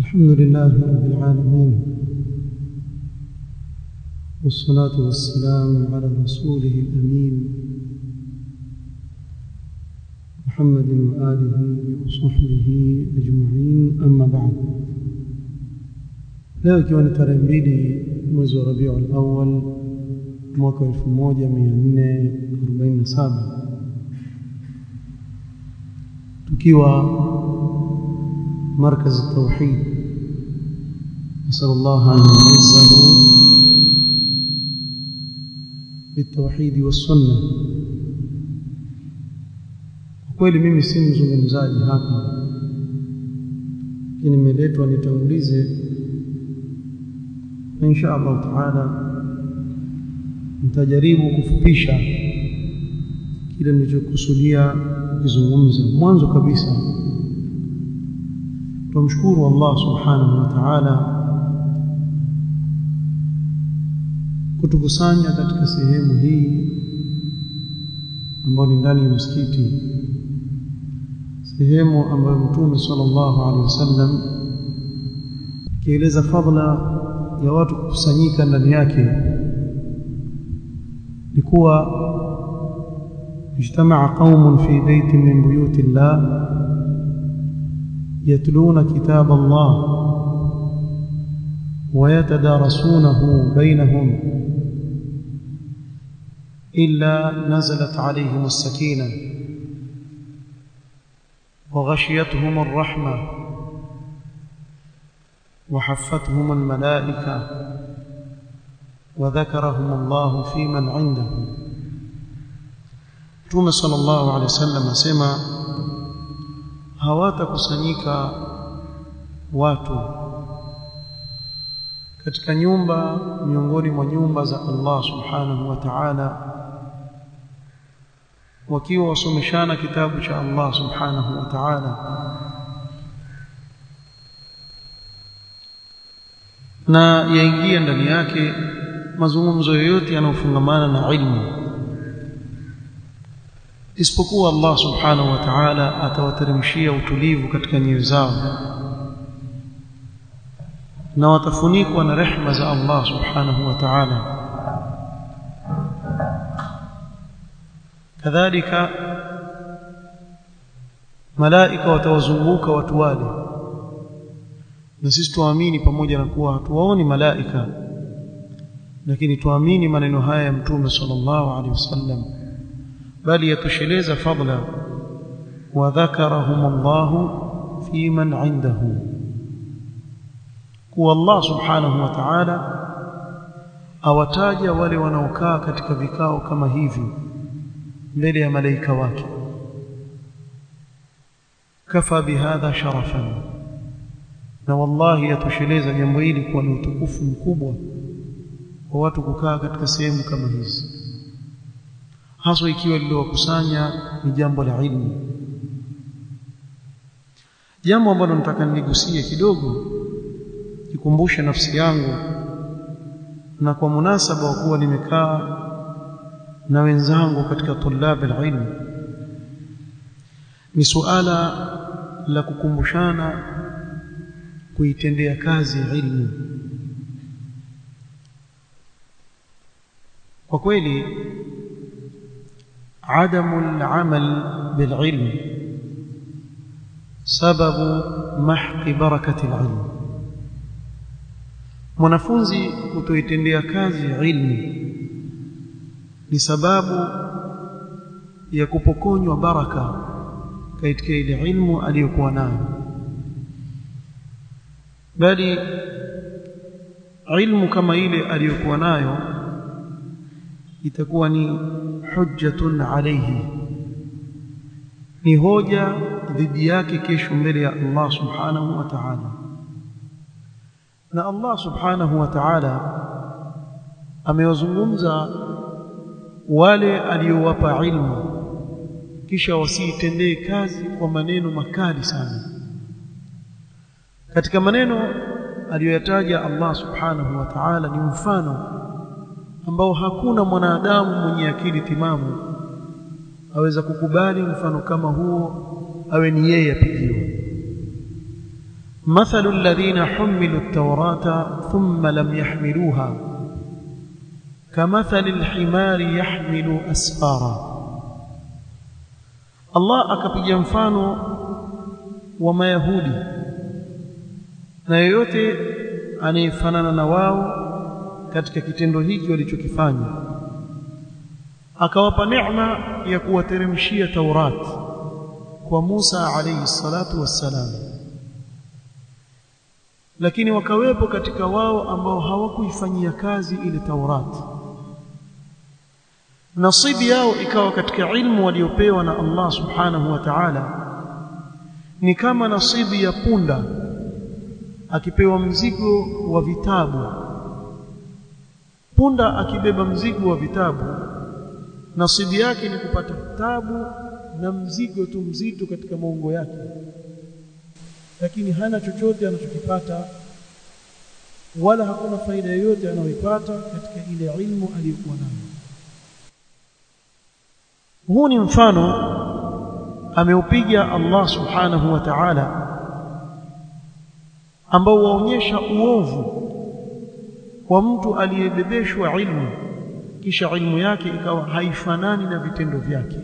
الحمد لله رب العالمين والصلاة والسلام على رسوله الأمين محمد وآله وصحبه أجمعين أما بعد. Leo ikiwa ni tarehe mbili mwezi wa rabiul awal mwaka wa 1447 tukiwa مركز التوحيد نسأل الله أن يعزه بالتوحيد والسنة kweli mimi si mzungumzaji hapa lakini nimeletwa nitangulize na insha Allah taala nitajaribu kufupisha kile nilichokusudia kukizungumza mwanzo kabisa tumshukuru Allah subhanahu wa ta'ala kutukusanya katika sehemu hii ambayo ni ndani ya msikiti sehemu ambayo mtume sallallahu alaihi wasallam kieleza fadla ya watu kukusanyika ndani yake ni kuwa اجتمع قوم في بيت من بيوت الله يتلون كتاب الله ويتدارسونه بينهم. إلا نزلت عليهم السكينة وغشيتهم الرحمة وحفتهم الملائكة وذكرهم الله في من عنده. توم صلى الله عليه وسلم سمع hawatakusanyika watu katika nyumba miongoni mwa nyumba za Allah subhanahu wa ta'ala wakiwa wasomeshana kitabu cha Allah subhanahu wa ta'ala. Na yaingia ndani yake mazungumzo yoyote yanayofungamana na ilmu. Isipokuwa Allah subhanahu wa ta'ala atawateremshia utulivu katika nyoyo zao na watafunikwa na rehma za Allah subhanahu wa ta'ala. Kadhalika malaika watawazunguka watu wale. Na sisi tuamini pamoja na kuwa hatuwaoni malaika. Lakini tuamini maneno haya ya mtume sallallahu alaihi wasallam. Bali yatosheleza fadla. Wa dhakarahum Allah fi man indahu kuwa Allah subhanahu wa ta'ala awataja wale wanaokaa katika vikao kama hivi mbele ya malaika wake. Kafa bihadha sharafan. Na wallahi yatosheleza jambo hili kuwa ni utukufu mkubwa wa watu kukaa katika sehemu kama hizi. Haswa ikiwa lililowakusanya ni jambo la ilmu. Jambo ambalo nitaka nigusie kidogo nikumbushe nafsi yangu na kwa munasaba wa kuwa nimekaa na wenzangu katika tulab alilm ni suala la kukumbushana kuitendea kazi ilmu kwa kweli عدم العمل بالعلم سبب محق بركة العلم mwanafunzi kutoitendea kazi ilmu ni sababu ya kupokonywa baraka katika ile ilmu aliyokuwa nayo. Bali ilmu kama ile aliyokuwa nayo itakuwa ni hujjatun alayhi ni hoja dhidi yake kesho mbele ya Allah subhanahu wa ta'ala na Allah subhanahu wa ta'ala amewazungumza wale aliyowapa ilmu kisha wasiitendee kazi kwa maneno makali sana. Katika maneno aliyoyataja Allah subhanahu wa ta'ala ni mfano ambao hakuna mwanadamu mwenye akili timamu aweza kukubali mfano kama huo awe ni yeye apigiwe مثل الذين حملوا التوراة ثم لم يحملوها كمثل الحمار يحمل أسفارا الله akapiga mfano wa mayahudi na yeyote anayefanana na wao katika kitendo hiki walichokifanya akawapa neema ya kuwateremshia Taurat kwa Musa alayhi salatu wassalam lakini wakawepo katika wao ambao hawakuifanyia kazi ile Taurati. nasibi yao ikawa katika ilmu waliopewa na Allah subhanahu wa ta'ala. Ni kama nasibi ya punda akipewa mzigo wa vitabu. Punda akibeba mzigo wa vitabu nasibi yake ni kupata vitabu na mzigo tu mzito katika maungo yake lakini hana chochote anachokipata wala hakuna faida yoyote anayoipata katika ile ilmu aliyokuwa nayo. Huu ni mfano ameupiga Allah subhanahu wa ta'ala ambao waonyesha uovu wa mtu aliyebebeshwa ilmu kisha ilmu yake ikawa haifanani na vitendo vyake.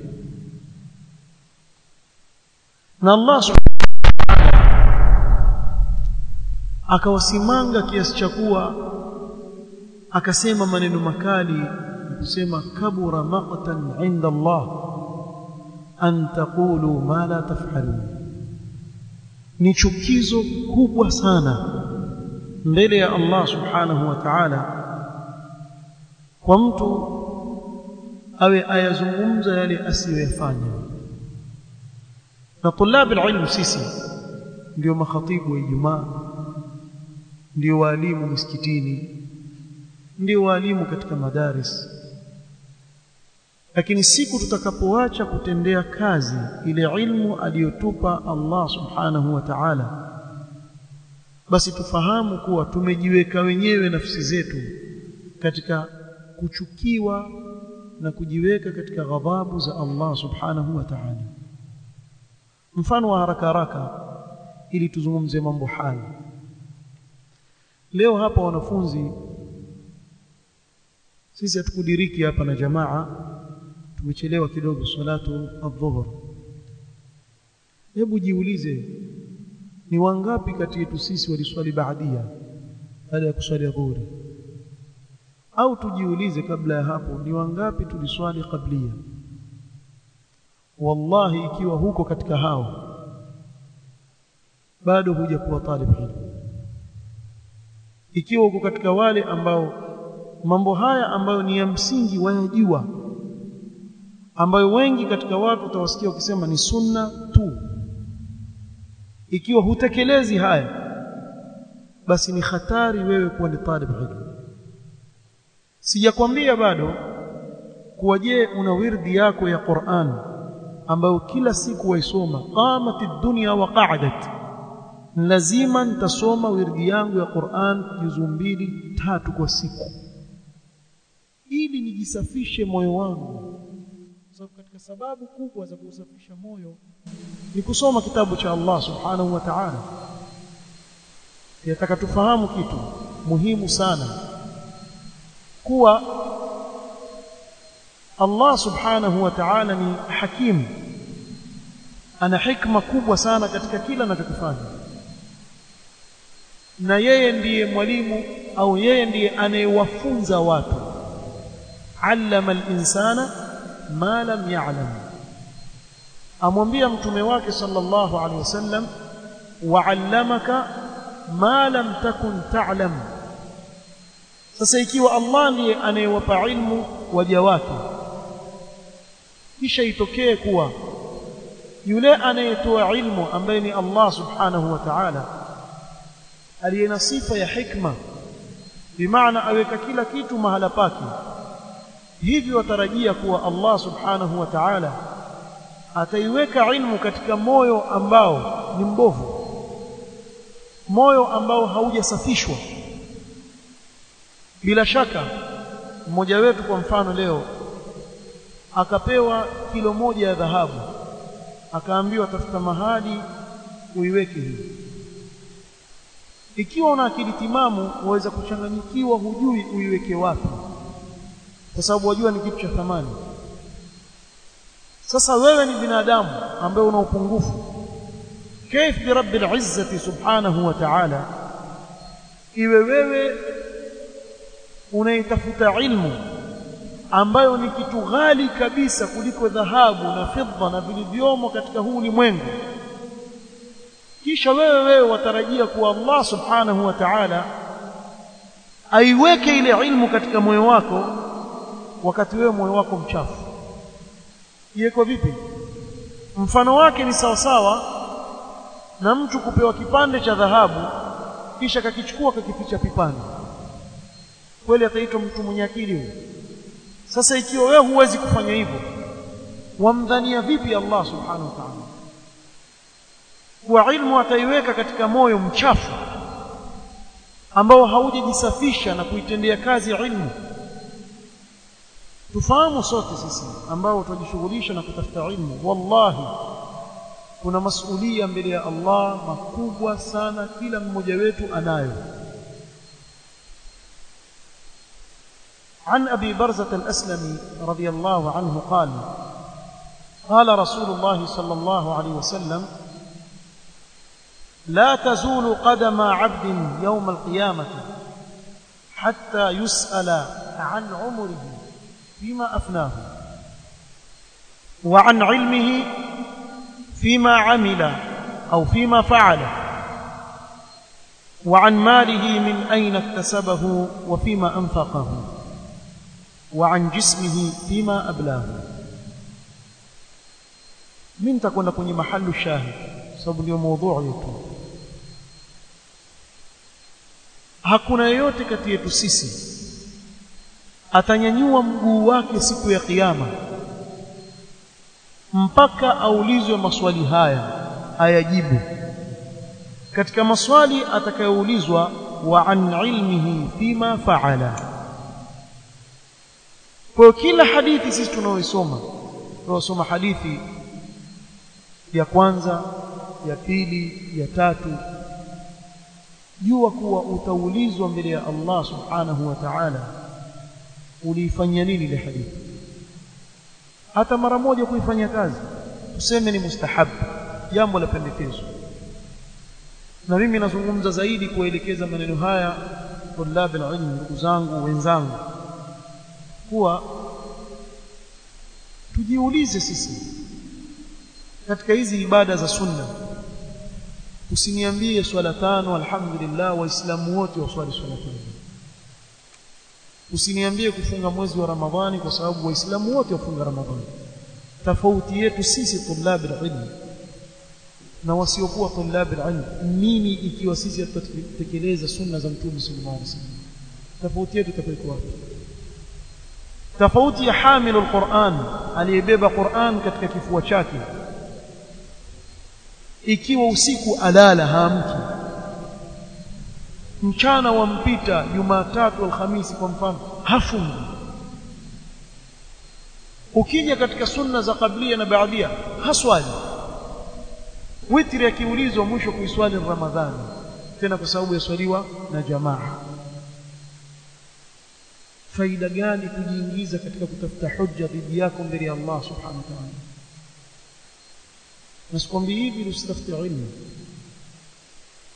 Na Allah akawasimanga kiasi cha kuwa akasema maneno makali kusema kabura maqtan inda Allah an taqulu ma la taf'alun. Ni chukizo kubwa sana mbele ya Allah subhanahu wa ta'ala kwa mtu awe ayazungumza yale asiyoyafanya. Na tulabu alilm sisi ndio makhatibu wa Ijumaa ndio walimu misikitini. Ndio walimu katika madaris. Lakini siku tutakapoacha kutendea kazi ile ilmu aliyotupa Allah subhanahu wa ta'ala basi tufahamu kuwa tumejiweka wenyewe nafsi zetu katika kuchukiwa na kujiweka katika ghadhabu za Allah subhanahu wa ta'ala. Mfano wa haraka haraka ili tuzungumze mambo haya leo hapa wanafunzi sisi hatukudiriki hapa na jamaa tumechelewa kidogo salatu adhuhur hebu jiulize ni wangapi kati yetu sisi waliswali baadia baada ya kuswali dhuhuri au tujiulize kabla ya hapo ni wangapi tuliswali kablia wallahi ikiwa huko katika hao bado hujakuwa talib ilmu ikiwa uko katika wale ambao mambo haya ambayo ni ya msingi wayajua ambayo wengi katika watu utawasikia wakisema ni sunna tu. Ikiwa hutekelezi haya basi ni hatari wewe kuwa ni talib ilmu sijakwambia bado kuwa je una wirdi yako ya Qur'an ambayo kila siku waisoma qamatid dunya wa qa'adat lazima nitasoma wirdi yangu ya Qur'an juzu mbili tatu kwa siku. Ili nijisafishe moyo wangu. Sababu katika sababu kubwa za kusafisha moyo ni kusoma kitabu cha Allah subhanahu wa ta'ala. Yataka tufahamu kitu muhimu sana. Kuwa Allah subhanahu wa ta'ala ni hakimu ana hikma kubwa sana katika kila anachokifanya na yeye ndiye mwalimu au yeye ndiye anayewafunza watu. Allama al-insana ma lam ya'lam. Amwambia mtume wake sallallahu alaihi wasallam wa'allamaka ma lam takun ta'lam. Sasa ikiwa Allah ndiye anayewapa ilmu waja wake kisha itokee kuwa yule anayetoa ilmu ambaye ni Allah subhanahu wa ta'ala aliye na sifa ya hikma. Bimaana aweka kila kitu mahala pake. Hivi watarajia kuwa Allah subhanahu wa ta'ala ataiweka ilmu katika moyo ambao ni mbovu. Moyo ambao haujasafishwa. Bila shaka mmoja wetu kwa mfano leo akapewa kilo moja ya dhahabu. Akaambiwa tafuta mahali uiweke hii ikiwa una akili timamu waweza kuchanganyikiwa hujui uiweke wapi kwa sababu wajua ni kitu cha thamani sasa wewe ni binadamu ambaye una upungufu كيف برب العزة سبحانه وتعالى iwe wewe unaitafuta ilmu ambayo ni kitu ghali kabisa kuliko dhahabu na fedha na vilivyomo katika huu ulimwengu kisha wewe wewe watarajia kuwa Allah subhanahu wa ta'ala aiweke ile ilmu katika moyo wako wakati wewe moyo wako mchafu. Iko vipi? Mfano wake ni sawasawa sawa na mtu kupewa kipande cha dhahabu kisha kakichukua kakificha pipani. Kweli ataitwa mtu mwenye akili huyo? Sasa ikiwa wewe huwezi kufanya hivyo wamdhania vipi Allah subhanahu wa ta'ala kwa ilmu ataiweka katika moyo mchafu ambao haujajisafisha na kuitendea kazi ilmu tufahamu sote sisi ambao tunajishughulisha na kutafuta ilmu wallahi kuna masulia mbele ya Allah makubwa sana kila mmoja wetu anayo عن أبي برزة الأسلمي رضي الله عنه قال قال رسول الله صلى الله عليه وسلم لا تزول قدم عبد يوم القيامة حتى يسأل عن عمره فيما أفناه وعن علمه فيما عمل أو فيما فعل وعن ماله من أين اكتسبه وفيما أنفقه وعن جسمه فيما أبلاه. من تكون kwenye محل الشاهد؟ sababu ndio yetu hakuna yeyote kati yetu sisi. Atanyanyua mguu wake siku ya kiyama. Mpaka aulizwe maswali haya ayajibu. Katika maswali atakayoulizwa wa an ilmihi fima faala. Kwa kila hadithi sisi tunaoisoma tunaosoma hadithi ya kwanza ya pili ya tatu jua kuwa utaulizwa mbele ya Allah subhanahu wa ta'ala uliifanyia nini ile hadithi? Hata mara moja kuifanya kazi tuseme ni mustahab jambo la pendekezo. Na mimi nazungumza zaidi kuelekeza maneno haya tulab alilm ndugu zangu wenzangu kuwa tujiulize sisi katika hizi ibada za sunna usiniambie swala tano alhamdulillah waislamu wote waswali swala tano. Usiniambie kufunga mwezi wa ramadhani kwa sababu waislamu wote wafunga ramadhani. Tofauti yetu sisi tulab alilm na wasiokuwa tulab alilm. Nini ikiwa sisi tutatekeleza sunna za mtume sallallahu alaihi wasallam. Tofauti yetu itakuwa wapi? Tofauti ya hamilu alquran aliyebeba quran katika kifua chake ikiwa usiku alala haamki. Mchana wampita Jumatatu Alhamisi kwa mfano hafungi. Ukija katika sunna za kablia na baadia haswali. Witri akiulizwa mwisho kuiswali Ramadhani. Tena kwa sababu yaswaliwa na jamaa. Faida gani kujiingiza katika kutafuta hujja dhidi yako mbele ya Allah subhanahu wa ta'ala nasikwambi hivi usitafute ilmu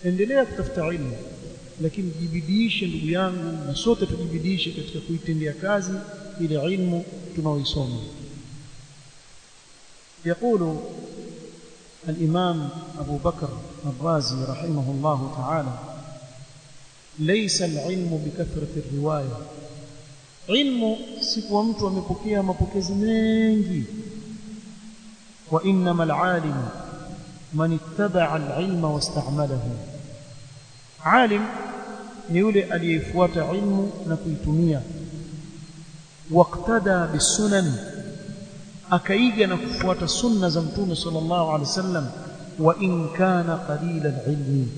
endelea kutafuta ilmu lakini jibidiishe ndugu yangu na sote tujibidiishe katika kuitendea kazi ile ilmu tunaoisoma يقول الإمام أبو بكر الرازي رحمه الله تعالى ليس العلم بكثرة الرواية علم سikuwa mtu amepokea mapokezi mengi وإنما العالم من اتبع العلم واستعمله. عالم يولي أليفوات علم نكويتمية واقتدى بالسنن أكيد نكفوات السنة زمتون صلى الله عليه وسلم وإن كان قليل العلم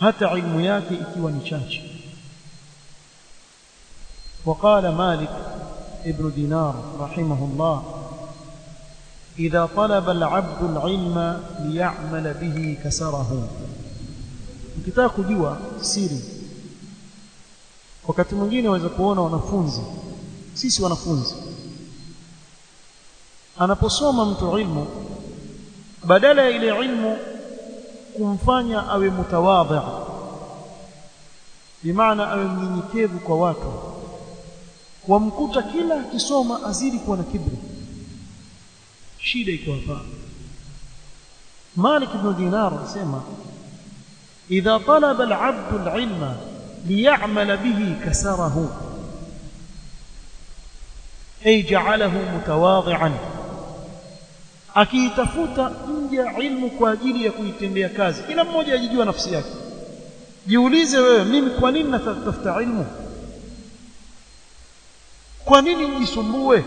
حتى علم ياكي إكي ونشاش وقال مالك ابن دينار رحمه الله إذا طلب العبد العلم ليعمل به كسره ukitaka kujua siri wakati mwingine waweza kuona wanafunzi sisi wanafunzi anaposoma mtu ilmu badala ya ile ilmu kumfanya awe mutawadhi bimaana awe mnyenyekevu kwa watu wamkuta kila akisoma azidi kuwa na kibri shida iko hapa Malik ibn Dinar anasema idha talaba al-'abd al-'ilma liya'mal bihi kasarahu ay ja'alahu mutawadhi'an akiitafuta nje ilmu kwa ajili ya kuitendea kazi kila mmoja ajijua nafsi yake jiulize wewe mimi kwa nini natafuta ilmu kwa nini nijisumbue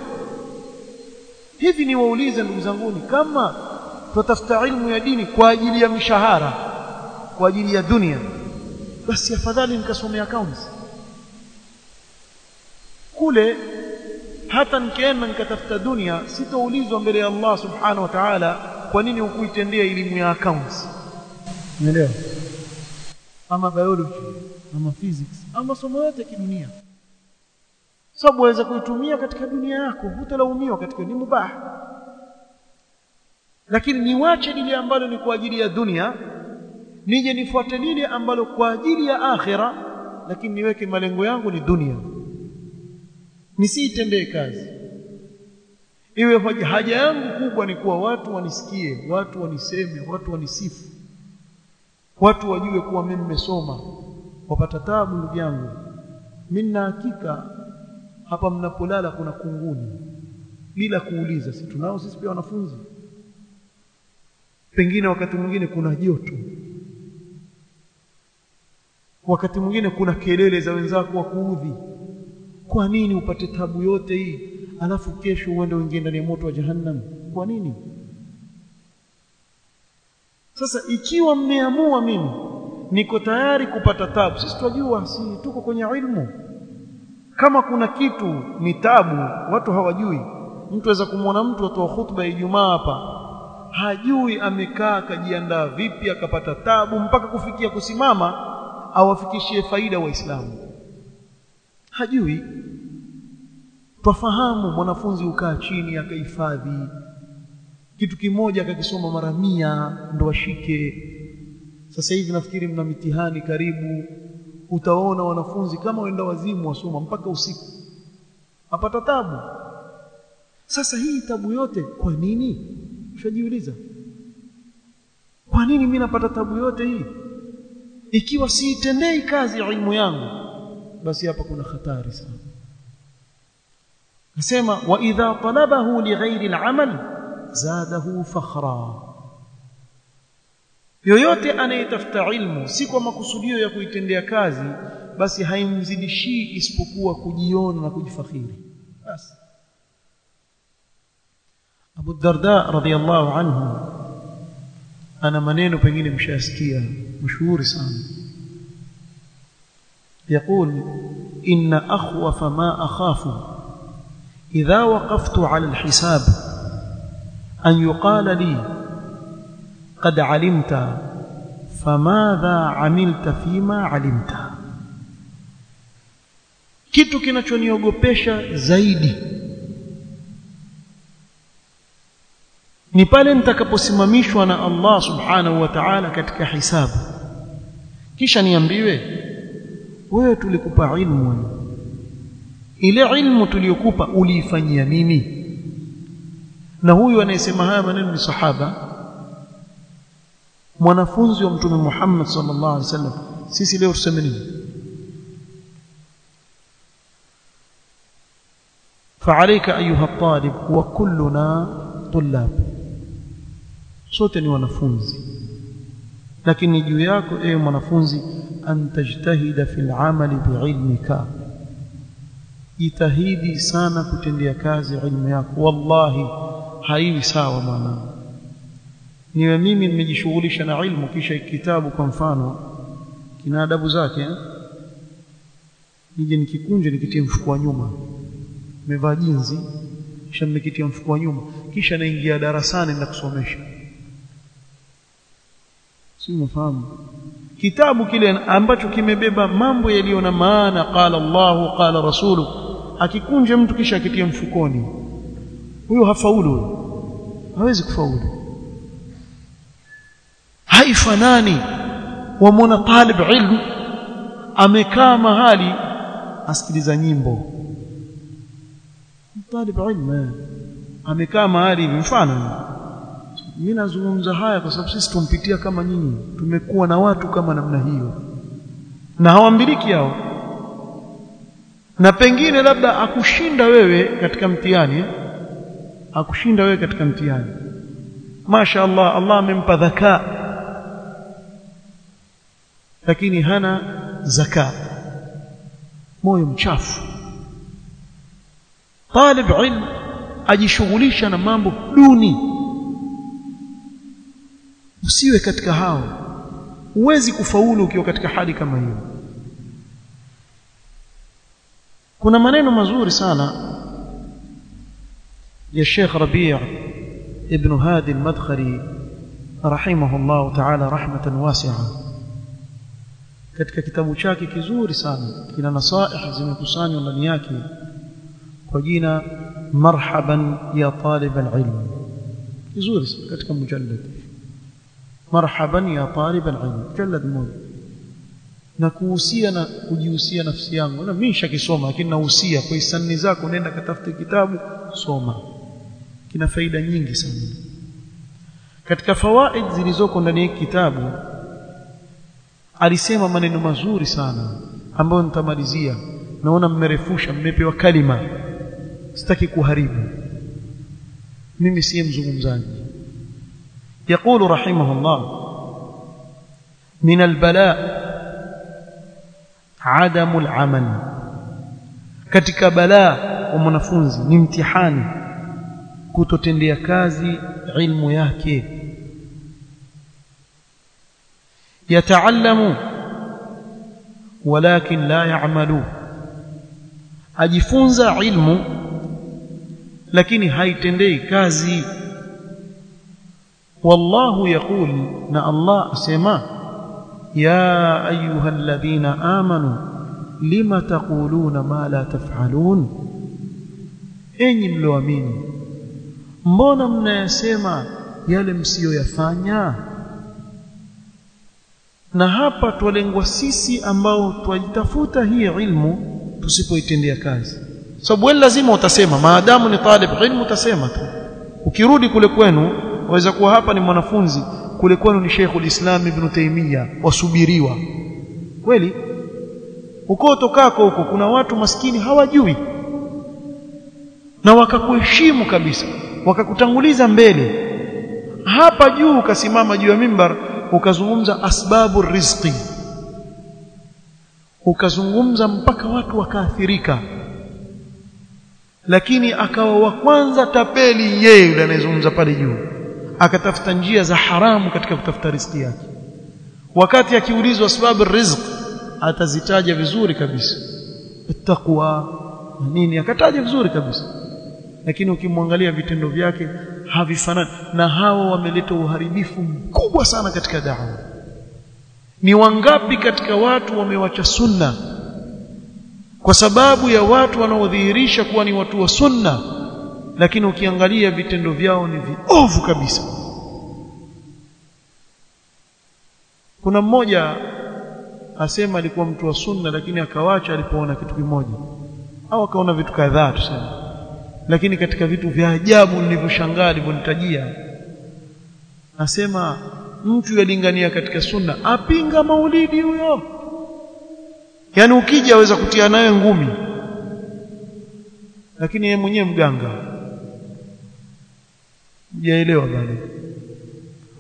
hivi niwaulize ndugu zanguni kama tutafuta ilmu ya dini kwa ajili ya mishahara kwa ajili ya dunia basi afadhali nikasomea accounts. Kule hata nikienda nikatafuta dunia sitoulizwa mbele ya Allah subhanahu wa ta'ala kwa nini hukuitendea elimu ya accounts. Umeelewa? Ama biology ama physics ama somo yote kidunia sababu waweza kuitumia katika dunia yako hutalaumiwa katika ni mubah lakini niwache lile ambalo ni kwa ajili ya dunia nije nifuate lile ambalo kwa ajili ya akhira lakini niweke malengo yangu ni dunia. Nisiitendee kazi. Iwe haja yangu kubwa ni kuwa watu wanisikie watu waniseme watu wanisifu watu wajue kuwa mimi nimesoma. Wapata taabu ndugu yangu. Mimi na hakika hapa mnapolala kuna kunguni. Bila kuuliza si tunao sisi pia wanafunzi? Pengine wakati mwingine kuna joto. Wakati mwingine kuna kelele za wenzako wa kuudhi. Kwa nini upate tabu yote hii? Alafu kesho uende uingie ndani ya moto wa jahannam. Kwa nini? Sasa ikiwa mmeamua mimi niko tayari kupata tabu. Sisi twajua, si tuko kwenye ilmu kama kuna kitu ni tabu watu hawajui. Mtu aweza kumwona mtu atoa hutuba ya Ijumaa hapa hajui amekaa akajiandaa vipi akapata tabu mpaka kufikia kusimama awafikishie faida waislamu. Hajui. Twafahamu mwanafunzi ukaa chini akahifadhi. Kitu kimoja akakisoma mara mia ndo ashike. Sasa hivi nafikiri mna mitihani karibu utaona wanafunzi kama wenda wazimu wasoma mpaka usiku. Apata tabu. Sasa hii tabu yote kwa nini? Ushajiuliza. Kwa nini mimi napata tabu yote hii? Ikiwa siitendei kazi ilmu yangu basi hapa kuna hatari sana. Nasema wa idha talabahu lighairi al-amal zadahu fakhra yoyote anayetafuta ilmu si kwa makusudio ya kuitendea kazi basi haimzidishii isipokuwa kujiona na kujifakhiri basi Abu Darda radhiyallahu anhu ana maneno pengine mshasikia mashuhuri sana يقول إن أخوف ما أخاف إذا وقفت على الحساب أن يقال لي قد علمت فماذا عملت فيما علمت kitu kinachoniogopesha zaidi ni pale nitakaposimamishwa na Allah subhanahu wa ta'ala katika hisabu kisha niambiwe wewe tulikupa ilmu ile ilmu tuliyokupa uliifanyia nini na huyu anayesema haya maneno ni sahaba Mwanafunzi wa mtume Muhammad sallallahu alaihi wasallam sisi leo tuseme nini فعليك ايها الطالب وكلنا طلاب sote ni wanafunzi lakini juu yako ewe mwanafunzi an tajtahida fil amali biilmika jitahidi sana kutendea kazi ilmu yako wallahi haiwi sawa mwanangu niwe mimi nimejishughulisha na ilmu kisha kitabu kwa mfano. Kina adabu zake eh? nije nikikunje nikitie mfuko wa nyuma. Nimevaa jinzi kisha nimekitia mfuko wa nyuma. Kisha naingia darasani na kusomesha. Si unafahamu? Kitabu kile ambacho kimebeba mambo yaliyo na maana qala Allahu qala rasulu akikunje mtu kisha akitia mfukoni. Huyo hafaulu. Hawezi kufaulu haifanani wamwona talib ilmu amekaa mahali asikiliza nyimbo. Talib ilmu amekaa mahali mfano. Mimi nazungumza haya kwa sababu sisi tumpitia kama nyinyi. Tumekuwa na watu kama namna hiyo. Na hawambiliki hao. Na pengine labda akushinda wewe katika mtihani akushinda wewe katika mtihani. Masha Allah Allah amempa dhaka lakini hana zaka moyo mchafu talib ilm ajishughulisha na mambo duni usiwe katika hao huwezi kufaulu ukiwa katika hali kama hiyo kuna maneno mazuri sana ya Sheikh Rabi' ibn Hadi al-Madkhali rahimahullah ta'ala rahmatan wasi'a katika kitabu chake kizuri sana. Kina nasaih zimekusanywa ndani yake kwa jina marhaban ya talib alilm. Kizuri sana katika mujallad. Marhaban ya talib al-ilm. Mujallad mmoja. Na kuhusia na kujihusia nafsi yangu. Na mimi nishakisoma lakini nahusia. Kwa hisani zako nenda katafute kitabu soma. Kina faida nyingi sana. Katika fawaid zilizoko ndani ya kitabu alisema maneno mazuri sana ambayo nitamalizia naona mmerefusha mmepewa kalima sitaki kuharibu mimi si mzungumzaji يقول رحمه الله من البلاء عدم العمل katika balaa wa mwanafunzi ni mtihani kutotendea kazi ilmu yake يتعلم ولكن لا يعمل. اجفنز علم لكن هاي هايتندي كازي والله يقول ان الله سما يا ايها الذين امنوا لما تقولون ما لا تفعلون اين اني ملوامين mbona mnayasema yale msiyoyafanya? Na hapa twalengwa sisi ambao twajitafuta hii ilmu tusipoitendea kazi. Sababu wewe lazima utasema maadamu ni talib ilmu utasema tu. Ukirudi kule kwenu waweza kuwa hapa ni mwanafunzi kule kwenu ni Sheikhul Islam Ibn Taymiyyah wasubiriwa. Kweli? Uko tokako huko kuna watu maskini hawajui. Na wakakuheshimu kabisa wakakutanguliza mbele. Hapa juu ukasimama juu ya mimbar ukazungumza asbabu rizqi ukazungumza mpaka watu wakaathirika lakini akawa wa kwanza tapeli yeye yule anayezungumza pale juu akatafuta njia za haramu katika kutafuta riziki yake. Wakati akiulizwa sababu rizq atazitaja vizuri kabisa. Taqwa nini? Akataja vizuri kabisa. Lakini ukimwangalia vitendo vyake havifanani. Na hawa wameleta uharibifu mkubwa sana katika dawa. Ni wangapi katika watu wamewacha sunna? Kwa sababu ya watu wanaodhihirisha kuwa ni watu wa sunna lakini ukiangalia vitendo vyao ni viovu kabisa. Kuna mmoja asema alikuwa mtu wa sunna lakini akawacha alipoona kitu kimoja. Au akaona vitu kadhaa tuseme lakini katika vitu vya ajabu nilivyoshangaa alivyonitajia nasema mtu yalingania katika sunna apinga maulidi huyo. Yaani ukija aweza kutia naye ngumi. Lakini yeye mwenyewe mganga. Hujaelewa bado.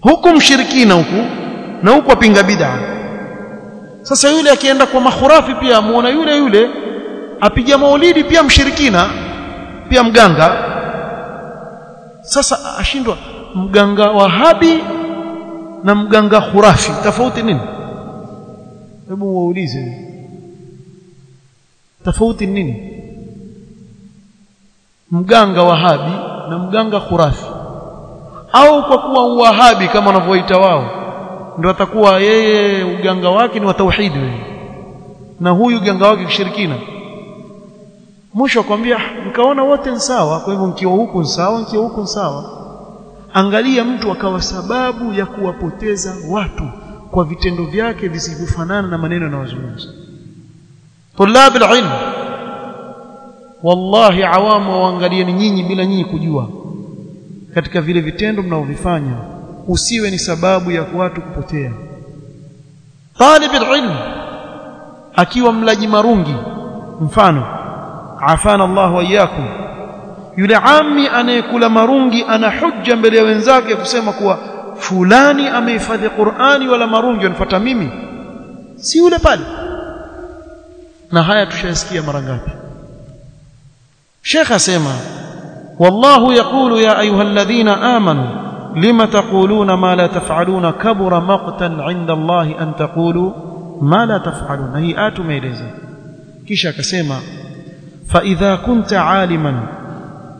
Huku mshirikina huku na huku apinga bid'a. Sasa yule akienda kwa mahurafi pia amuona yule yule apiga maulidi pia mshirikina pia mganga. Sasa ashindwa mganga wahabi na mganga khurafi tofauti nini? Hebu waulize. Tofauti nini? Mganga wahabi na mganga khurafi. Au kwa kuwa wahabi kama wanavyoita wao ndio atakuwa yeye uganga wake ni wa tauhidi na huyu uganga wake kishirikina mwisho akwambia nikaona wote ni sawa kwa hivyo mkiwa huku ni sawa mkiwa huku ni sawa angalia mtu akawa sababu ya kuwapoteza watu kwa vitendo vyake visivyofanana na maneno yanayozungumza طلاب العلم wallahi awamu waangalieni nyinyi bila nyinyi kujua katika vile vitendo mnaovifanya usiwe ni sababu ya watu kupotea talib alilm akiwa mlaji marungi mfano afana Allah wa iyyakum. Yule ami anayekula marungi ana hujja mbele ya wenzake kusema kuwa fulani amehifadhi Qur'ani wala marungi wanifuata mimi. Si yule pale. Na haya tushasikia mara ngapi? Sheikh asema wallahu yaqulu ya ayyuhalladhina amanu lima taquluna ma la taf'aluna kabura maqtan 'inda Allah an taqulu ma la taf'aluna. Hii atu maeleza kisha akasema fa idha kunta 'aliman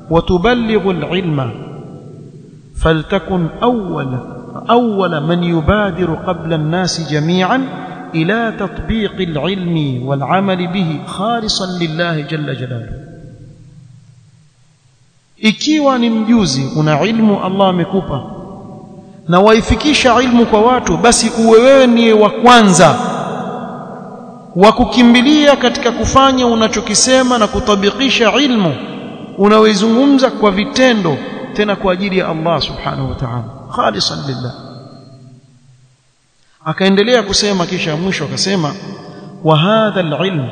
wa tuballighu al-'ilma faltakun awwal awwal man yubadiru qabla an-nas jami'an ila tatbiq al-'ilmi wal-'amal bihi khalisan lillahi jalla jalaluhu ikiwa ni mjuzi una ilmu Allah amekupa na waifikisha ilmu kwa watu basi uwe wewe ni wa kwanza wa kukimbilia katika kufanya unachokisema na kutabikisha ilmu unaoizungumza kwa vitendo tena kwa ajili ya Allah subhanahu wa ta'ala. Khalisan lillah. Akaendelea kusema kisha mwisho akasema wa hadha alilm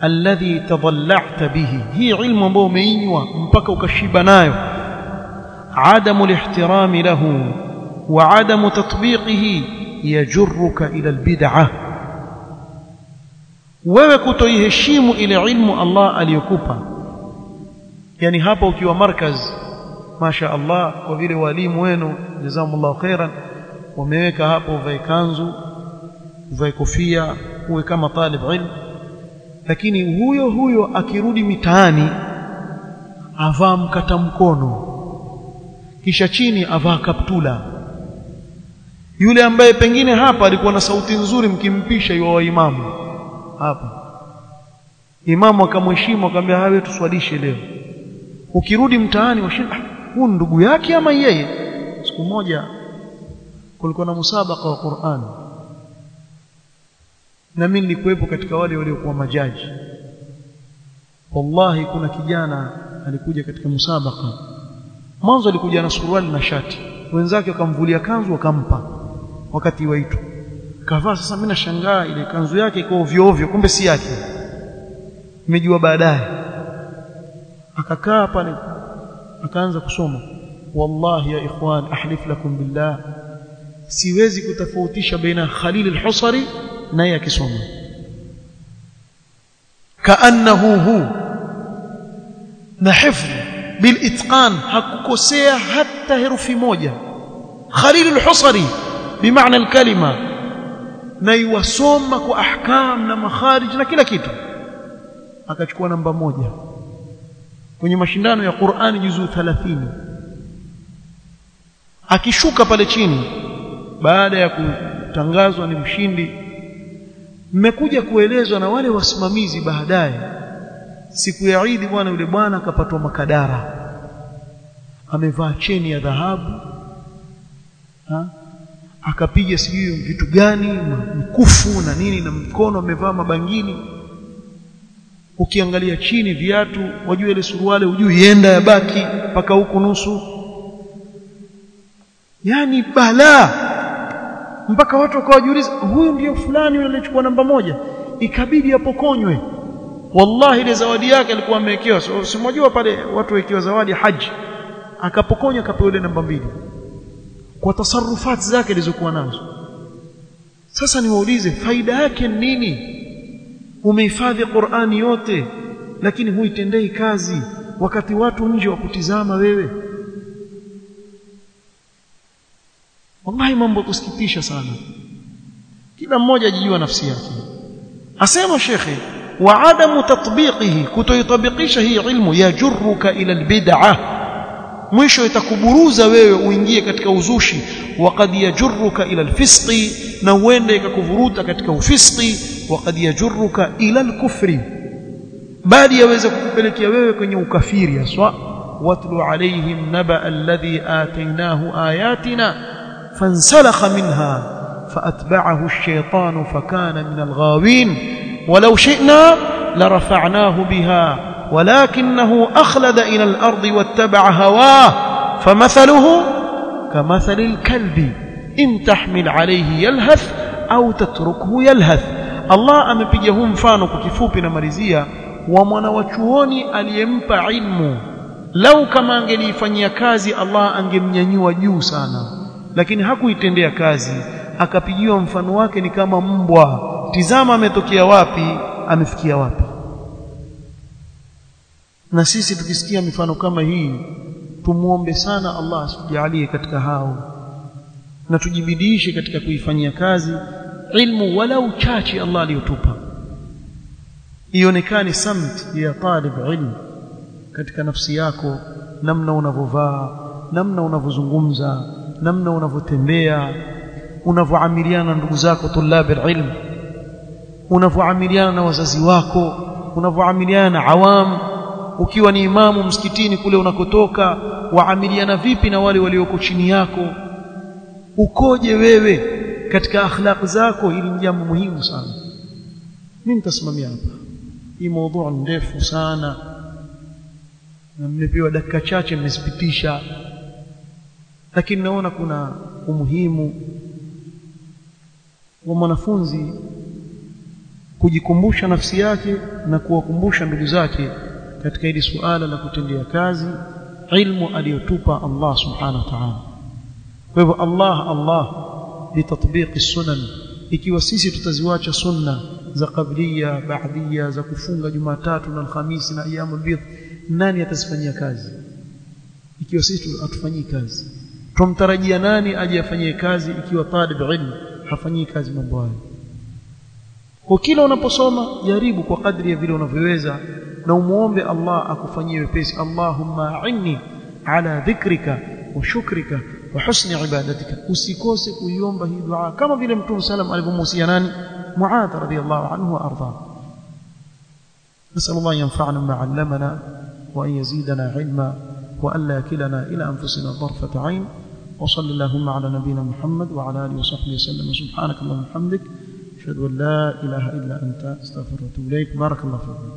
alladhi tadalla'ta bihi. Hii ilmu ambayo umeinywa mpaka ukashiba nayo. Adamu lihtirami lahu wa adamu tatbiqihi yajurruka ila albid'ah wewe kutoiheshimu ile ilmu Allah aliyokupa. Yani hapa ukiwa markaz masha Allah kwa vile walimu wenu jazakumullahu khairan wameweka hapo uvae kanzu uvae kofia uwe kama talib ilmu lakini huyo huyo akirudi mitaani avaa mkata mkono. Kisha chini avaa kaptula. Yule ambaye pengine hapa alikuwa na sauti nzuri mkimpisha yuwa wa imamu hapa. Imamu akamheshimu akamwambia hawe tuswalishe leo. Ukirudi mtaani washinda huu ndugu yake ama yeye? Siku moja kulikuwa na musabaka wa Qur'an. Na mimi nilikuwepo katika wale waliokuwa majaji. Wallahi kuna kijana alikuja katika musabaka. Mwanzo alikuja na suruali na shati. Wenzake wakamvulia kanzu wakampa. Wakati waitwa kavaa sasa mimi nashangaa ile kanzu yake iko ovyo ovyo kumbe si yake nimejua baadaye akakaa pale akaanza kusoma wallahi ya ikhwan ahlif lakum billah siwezi kutofautisha baina Khalil al-Husari naye akisoma kaannahu hu na hifdh bilitqan hakukosea hata herufi moja Khalil al-Husari bimaana al-kalima na iwasoma kwa ahkam na makharij na kila kitu. Akachukua namba moja kwenye mashindano ya Qur'ani juzu 30 akishuka pale chini baada ya kutangazwa ni mshindi mmekuja kuelezwa na wale wasimamizi baadaye siku ya Eid bwana yule bwana akapatwa makadara. Amevaa cheni ya dhahabu akapiga sijui vitu gani mkufu na nini na mkono amevaa mabangini ukiangalia chini viatu wajua ile suruali hujui yenda yabaki mpaka huku nusu. Yani bala! Mpaka watu wakawajiuliza huyu ndiyo fulani yule aliyechukua namba moja? Ikabidi apokonywe. Wallahi ile zawadi yake alikuwa amewekewa. So, simwajua pale watu wekewa zawadi haji. Akapokonywa akapewa ile namba mbili kwa tasarufati zake alizokuwa nazo. Sasa niwaulize faida yake nini? Umehifadhi Qur'ani yote lakini huitendei kazi wakati watu nje wa kutizama wewe? Wallahi mambo kusikitisha sana. Kila mmoja ajijua nafsi yake. Asema shekhe wa adamu tatbiqihi kutoitabikisha hii ilmu yajurruka ila albid'ah mwisho itakuburuza wewe uingie katika uzushi waqad yajurruka ila alfisqi na uende ikakuvuruta katika ufisqi waqad yajurruka ila alkufri bali yaweza kukupelekea wewe kwenye ukafiri haswa watlu alaihim naba alladhi atainahu ayatina fansalakha minha فأتبعه الشيطان فكان من الغاوين ولو شئنا لرفعناه بها ولكنه أخلد إلى الأرض واتبع هواه فمثله كمثل الكلب إن تحمل عليه يلهث أو تتركه يلهث الله amepiga huu mfano kwa kifupi na marizia wa mwanawachuoni aliyempa ilmu lau kama angeliifanyia kazi Allah angemnyanyua juu sana lakini hakuitendea kazi akapigiwa mfano wake ni kama mbwa tizama ametokea wapi amefikia wapi na sisi tukisikia mifano kama hii tumuombe sana Allah asijalie katika hao. Na tujibidiishe katika kuifanyia kazi ilmu walau chache Allah aliyotupa. Ionekane samt ya talib ilmu katika nafsi yako namna unavovaa namna unavozungumza namna unavotembea unavoamiliana na ndugu zako tulabi ilmu unavoamiliana na wazazi wako unavoamiliana na awam ukiwa ni imamu msikitini kule unakotoka waamiliana vipi na wale walioko chini yako? Ukoje wewe katika akhlaq zako? Hili ni jambo muhimu sana. Mimi nitasimamia hapa. Hii mada ndefu sana. Na mmepewa dakika chache mmezipitisha lakini naona kuna umuhimu wa mwanafunzi kujikumbusha nafsi yake na kuwakumbusha ndugu zake katika hili suala la kutendea kazi ilmu aliyotupa Allah subhanahu wa ta'ala. Kwa hivyo Allah Allah litatbiqi sunan. Ikiwa sisi tutaziwacha sunna za qabliya baadia za kufunga jumatatu na alhamisi na ayyamul bidh nani atazifanyia kazi? Ikiwa sisi hatufanyii kazi tumtarajia nani aje afanyie kazi ikiwa talib ilmu hafanyii kazi mambo hayo? Kwa kila unaposoma jaribu kwa kadri ya vile unavyoweza na umuombe Allah akufanyie wepesi Allahumma inni ala dhikrika wa shukrika wa husni ibadatika usikose kuiomba hii dua kama vile mtume sallam alivyomuhusia nani Muadh radhiyallahu anhu wa arda نسأل الله ينفعنا ما علمنا وأن يزيدنا علما وأن لا يكلنا إلى أنفسنا طرفة عين وصل اللهم على نبينا محمد وعلى آله وصحبه وسلم سبحانك اللهم وبحمدك أشهد أن لا إله إلا أنت أستغفرك وأتوب إليك بارك الله فيكم